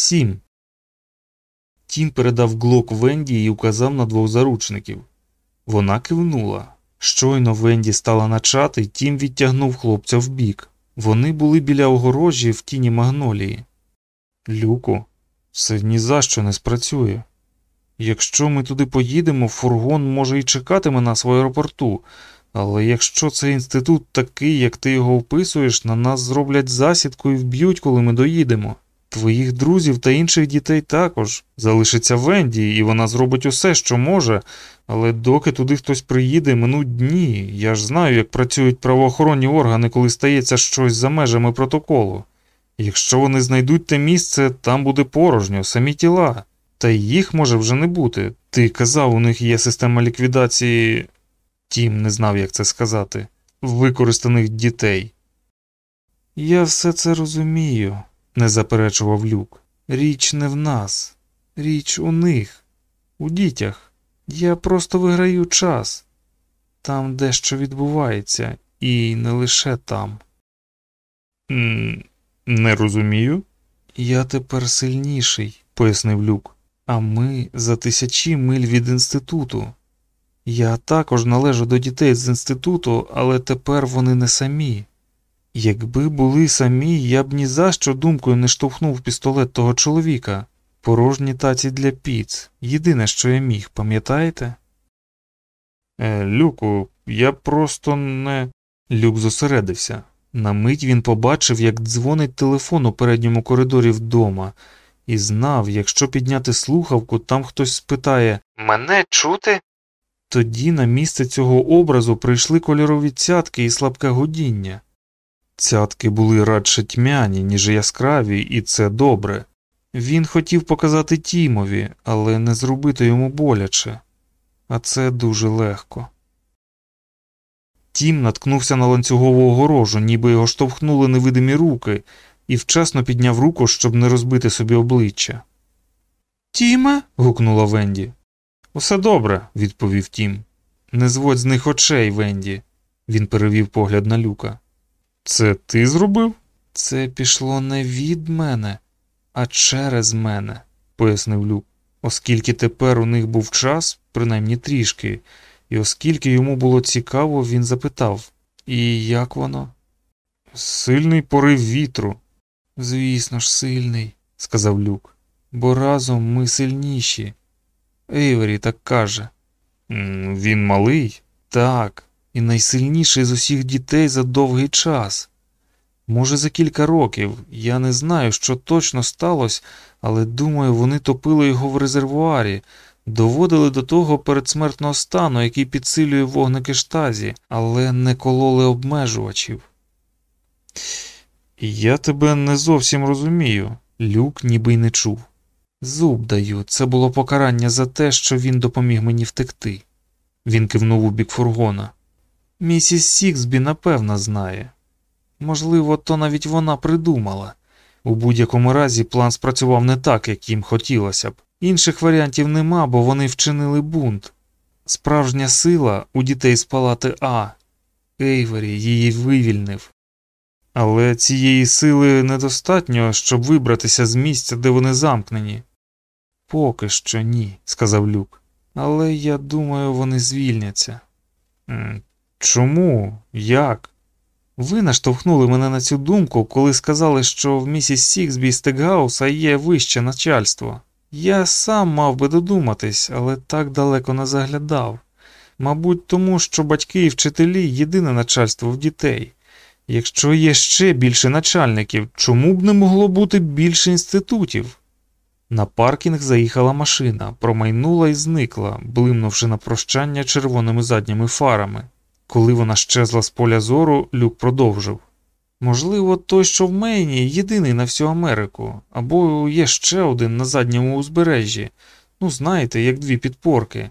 Сім. Тім передав глок Венді і указав на двох заручників. Вона кивнула. Щойно Венді стала начати, Тім відтягнув хлопця вбік. Вони були біля огорожі в тіні магнолії. Люку, це ні за що не спрацює. Якщо ми туди поїдемо, фургон може і чекатиме нас в аеропорту, але якщо цей інститут такий, як ти його описуєш, на нас зроблять засідку і вб'ють, коли ми доїдемо. Твоїх друзів та інших дітей також. Залишиться Венді, і вона зробить усе, що може, але доки туди хтось приїде, минуть дні. Я ж знаю, як працюють правоохоронні органи, коли стається щось за межами протоколу. Якщо вони знайдуть те місце, там буде порожньо, самі тіла. Та їх може вже не бути. Ти казав, у них є система ліквідації. Тім не знав, як це сказати, використаних дітей. Я все це розумію, не заперечував люк. Річ не в нас, річ у них, у дітях. Я просто виграю час. Там дещо відбувається, і не лише там. Не розумію. Я тепер сильніший, пояснив люк, а ми за тисячі миль від інституту. Я також належу до дітей з інституту, але тепер вони не самі. Якби були самі, я б ні за що думкою не штовхнув пістолет того чоловіка. Порожні таці для піц. Єдине, що я міг, пам'ятаєте? Е, Люку, я просто не. Люк зосередився. На мить він побачив, як дзвонить телефон у передньому коридорі вдома, і знав, якщо підняти слухавку, там хтось спитає Мене чути? Тоді на місце цього образу прийшли кольорові цятки і слабке гудіння. Цятки були радше тьмяні, ніж яскраві, і це добре. Він хотів показати Тімові, але не зробити йому боляче, а це дуже легко. Тім наткнувся на ланцюгову огорожу, ніби його штовхнули невидимі руки, і вчасно підняв руку, щоб не розбити собі обличчя. Тіме. гукнула Венді. Усе добре, відповів Тім. Не зводь з них очей, Венді. Він перевів погляд на люка. Це ти зробив? Це пішло не від мене, а через мене, пояснив Люк. Оскільки тепер у них був час, принаймні трішки, і оскільки йому було цікаво, він запитав І як воно? Сильний порив вітру. Звісно ж, сильний, сказав Люк, бо разом ми сильніші. Ейвері так каже. Він малий? Так, і найсильніший з усіх дітей за довгий час. Може, за кілька років. Я не знаю, що точно сталося, але думаю, вони топили його в резервуарі, доводили до того передсмертного стану, який підсилює вогники штазі, але не кололи обмежувачів. Я тебе не зовсім розумію, люк ніби й не чув. Зуб даю, це було покарання за те, що він допоміг мені втекти. Він кивнув у бік фургона. Місіс Сіксбі, напевно, знає. Можливо, то навіть вона придумала. У будь-якому разі план спрацював не так, як їм хотілося б. Інших варіантів нема, бо вони вчинили бунт. Справжня сила у дітей з палати А. Ейвері її вивільнив. Але цієї сили недостатньо, щоб вибратися з місця, де вони замкнені. Поки що ні, сказав Люк. Але я думаю, вони звільняться. Чому? Як? Ви наштовхнули мене на цю думку, коли сказали, що в місіс Сіксбі Стекгауса є вище начальство. Я сам мав би додуматись, але так далеко не заглядав. Мабуть, тому що батьки і вчителі єдине начальство в дітей. Якщо є ще більше начальників, чому б не могло бути більше інститутів? На паркінг заїхала машина, промайнула і зникла, блимнувши на прощання червоними задніми фарами. Коли вона щезла з поля зору, люк продовжив. Можливо, той, що в Мейні, єдиний на всю Америку, або є ще один на задньому узбережжі, ну, знаєте, як дві підпорки.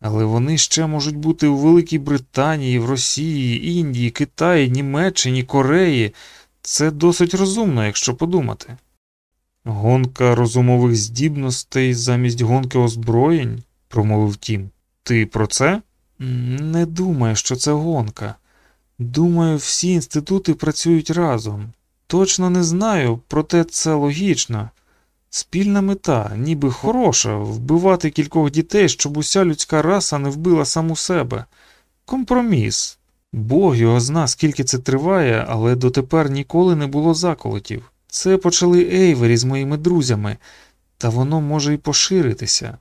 Але вони ще можуть бути у Великій Британії, в Росії, Індії, Китаї, Німеччині, Кореї. Це досить розумно, якщо подумати. Гонка розумових здібностей замість гонки озброєнь, промовив Тім. Ти про це? Не думаю, що це гонка. Думаю, всі інститути працюють разом. Точно не знаю, проте це логічно. Спільна мета, ніби хороша, вбивати кількох дітей, щоб уся людська раса не вбила саму себе. Компроміс. Бог його зна, скільки це триває, але дотепер ніколи не було заколотів. Це почали Ейвері з моїми друзями, та воно може і поширитися.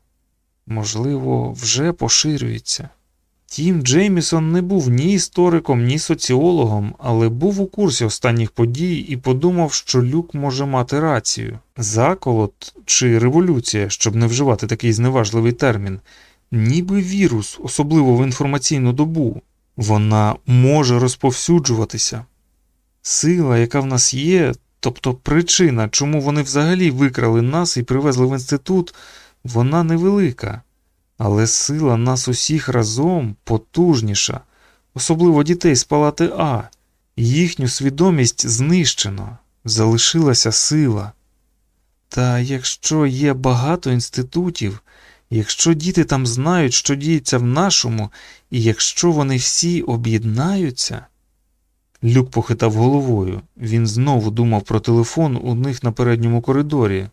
Можливо, вже поширюється. Тім Джеймісон не був ні істориком, ні соціологом, але був у курсі останніх подій і подумав, що люк може мати рацію. Заколот чи революція, щоб не вживати такий зневажливий термін, ніби вірус, особливо в інформаційну добу. Вона може розповсюджуватися. Сила, яка в нас є, тобто причина, чому вони взагалі викрали нас і привезли в інститут, вона невелика. Але сила нас усіх разом потужніша, особливо дітей з палати А. Їхню свідомість знищено, залишилася сила. Та якщо є багато інститутів, якщо діти там знають, що діється в нашому, і якщо вони всі об'єднаються. Люк похитав головою. Він знову думав про телефон у них на передньому коридорі,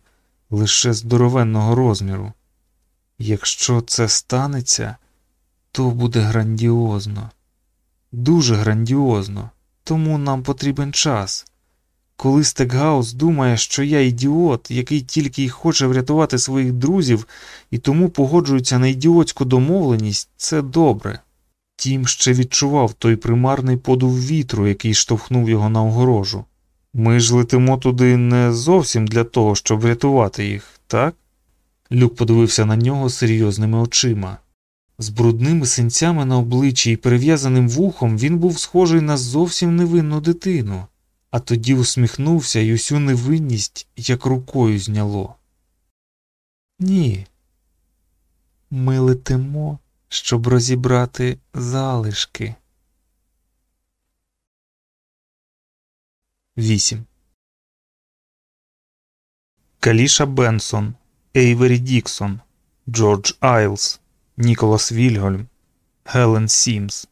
лише здоровенного розміру. Якщо це станеться, то буде грандіозно, дуже грандіозно, тому нам потрібен час. Коли Стекгаус думає, що я ідіот, який тільки й хоче врятувати своїх друзів і тому погоджується на ідіотську домовленість, це добре. Тім ще відчував той примарний подув вітру, який штовхнув його на огорожу. Ми ж летимо туди не зовсім для того, щоб врятувати їх, так? Люк подивився на нього серйозними очима. З брудними синцями на обличчі і перев'язаним вухом він був схожий на зовсім невинну дитину, а тоді усміхнувся і усю невинність як рукою зняло. Ні. Ми летимо, щоб розібрати залишки. 8. Каліша Бенсон Ейвері Діксон, Джордж Айлс, Ніколас Вільгольм, Гелен Сімс.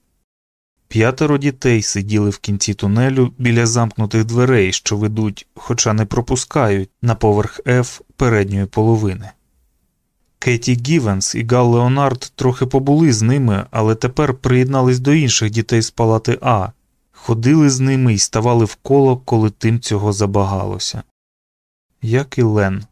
П'ятеро дітей сиділи в кінці тунелю біля замкнутих дверей, що ведуть, хоча не пропускають, на поверх Ф передньої половини. Кеті Гівенс і Гал Леонард трохи побули з ними, але тепер приєднались до інших дітей з палати А, ходили з ними і ставали в коло, коли тим цього забагалося. Як і Лен.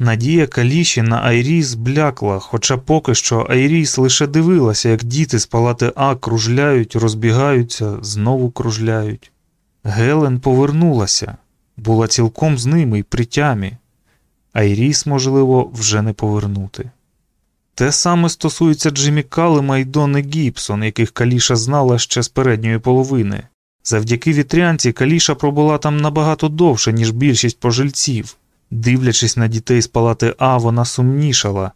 Надія Каліші на Айріс блякла, хоча поки що Айріс лише дивилася, як діти з палати А кружляють, розбігаються, знову кружляють. Гелен повернулася, була цілком з ними й при тямі. Айріс, можливо, вже не повернути. Те саме стосується Джиммі Калема і Донни Гібсон, яких Каліша знала ще з передньої половини. Завдяки вітрянці Каліша пробула там набагато довше, ніж більшість пожильців. Дивлячись на дітей з палати А, вона сумнішала,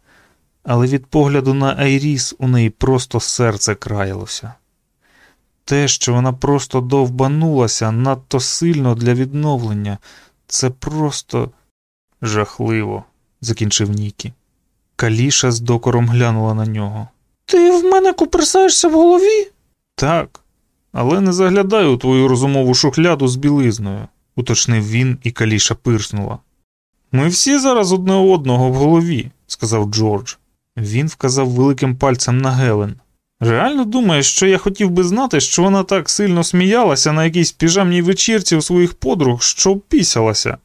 але від погляду на Айріс у неї просто серце краялося. Те, що вона просто довбанулася надто сильно для відновлення, це просто жахливо, закінчив Нікі. Каліша з докором глянула на нього. Ти в мене куперсаєшся в голові? Так, але не заглядай у твою розумову шухляду з білизною, уточнив він, і Каліша пирснула. Ми всі зараз одне одного в голові, сказав Джордж. Він вказав великим пальцем на Гелен. Реально думаєш, що я хотів би знати, що вона так сильно сміялася на якійсь піжамній вечірці у своїх подруг, що впісялася?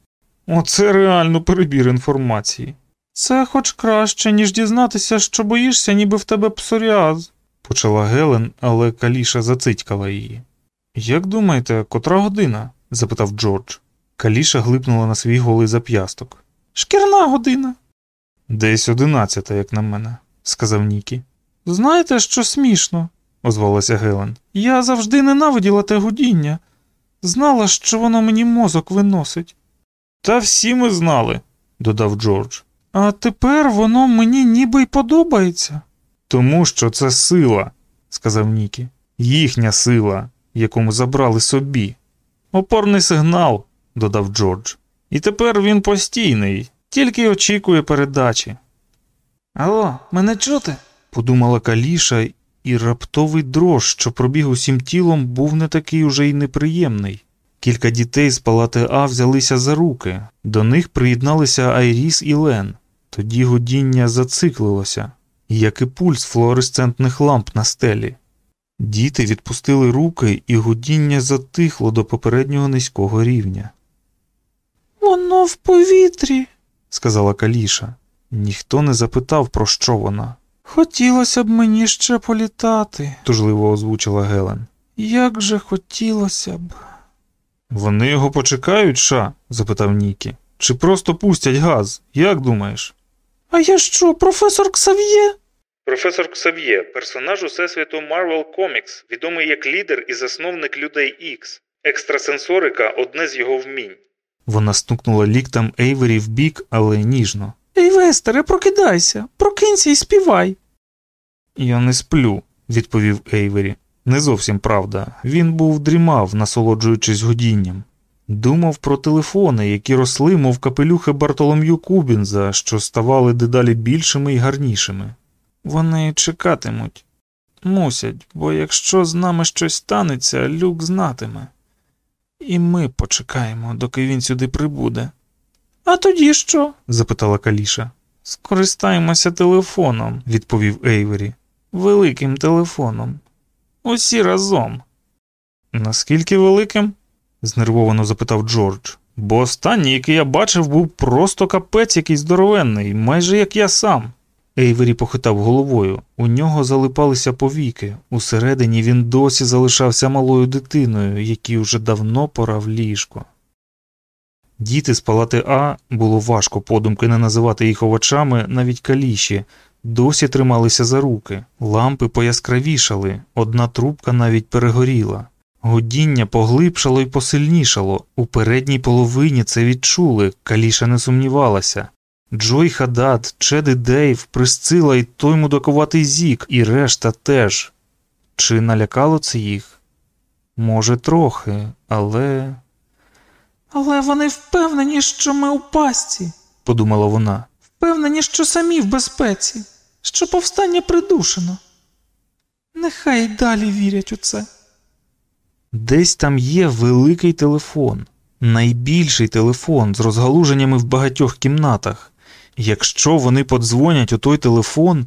Оце реально перебір інформації. Це хоч краще, ніж дізнатися, що боїшся, ніби в тебе псоріаз, почала Гелен, але Каліша зацитькала її. Як думаєте, котра година? запитав Джордж. Каліша глипнула на свій голий зап'ясток. Шкірна година. Десь одинадцята, як на мене, сказав Нікі. Знаєте, що смішно, озвалася Гелен. Я завжди ненавиділа те гудіння. Знала, що воно мені мозок виносить. Та всі ми знали, додав Джордж. А тепер воно мені ніби й подобається. Тому що це сила, сказав Нікі. Їхня сила, яку ми забрали собі. Опорний сигнал, додав Джордж. І тепер він постійний, тільки очікує передачі. Алло, мене чути? подумала Каліша, і раптовий дрож, що пробіг усім тілом, був не такий уже й неприємний. Кілька дітей з палати А взялися за руки. До них приєдналися Айріс і Лен. Тоді гудіння зациклилося, як і пульс флуоресцентних ламп на стелі. Діти відпустили руки, і гудіння затихло до попереднього низького рівня. Воно в повітрі. сказала Каліша. Ніхто не запитав, про що вона, Хотілося б мені ще політати. тужливо озвучила Гелен. Як же хотілося б. Вони його почекають, ша? запитав Нікі. Чи просто пустять газ? Як думаєш? А я що, професор Ксав'є? Професор Ксав'є, персонаж усесвіту Marvel Comics, відомий як лідер і засновник людей Ікс. Екстрасенсорика одне з його вмінь. Вона стукнула ліктем Ейвері в бік, але ніжно. Ей, Вестере, прокидайся, прокинься і співай. Я не сплю, відповів Ейвері. Не зовсім правда. Він був дрімав, насолоджуючись годінням. Думав про телефони, які росли, мов капелюхи Бартолом'ю Кубінза, що ставали дедалі більшими і гарнішими. Вони чекатимуть. Мусять, бо якщо з нами щось станеться, люк знатиме. І ми почекаємо, доки він сюди прибуде. А тоді що? запитала Каліша. Скористаємося телефоном, Відповів Ейвері. великим телефоном. Усі разом. Наскільки великим? знервовано запитав Джордж. Бо останній, який я бачив, був просто капець якийсь здоровенний, майже як я сам. Ейвері похитав головою. У нього залипалися повіки. Усередині він досі залишався малою дитиною, якій уже давно пора в ліжко. Діти з палати А було важко подумки не називати їх овочами навіть каліші, досі трималися за руки, лампи пояскравішали, одна трубка навіть перегоріла. Годіння поглибшало і посильнішало. У передній половині це відчули, каліша не сумнівалася. Джой Хадад, Чеди Дейв, Присцила і той мудакуватий зік, і решта теж. Чи налякало це їх? Може, трохи, але. Але вони впевнені, що ми у пастці, подумала вона. впевнені, що самі в безпеці, що повстання придушено. Нехай далі вірять у це. Десь там є великий телефон, найбільший телефон з розгалуженнями в багатьох кімнатах. Якщо вони подзвонять у той телефон,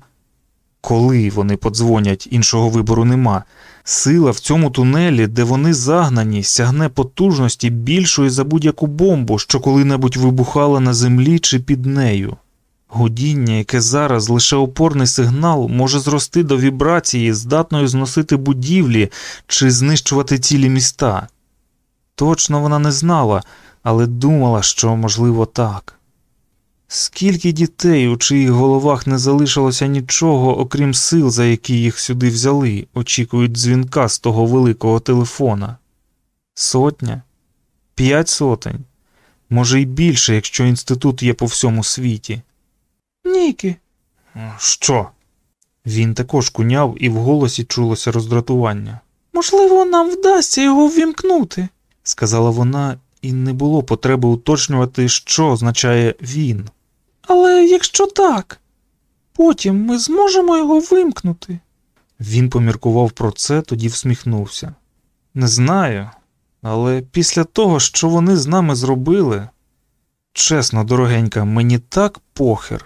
коли вони подзвонять, іншого вибору нема. Сила в цьому тунелі, де вони загнані, сягне потужності більшої за будь-яку бомбу, що коли-небудь вибухала на землі чи під нею. Гудіння, яке зараз лише опорний сигнал, може зрости до вібрації, здатної зносити будівлі чи знищувати цілі міста. Точно вона не знала, але думала, що можливо так. Скільки дітей, у чиїх головах не залишилося нічого, окрім сил, за які їх сюди взяли, очікують дзвінка з того великого телефона? Сотня? П'ять сотень? Може й більше, якщо інститут є по всьому світі. Нікі, Що? Він також куняв, і в голосі чулося роздратування. можливо, нам вдасться його ввімкнути. Сказала вона, і не було потреби уточнювати, що означає він. Але якщо так, потім ми зможемо його вимкнути. Він поміркував про це, тоді всміхнувся. Не знаю, але після того, що вони з нами зробили, чесно, дорогенька, мені так похер.